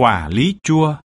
quả lý chua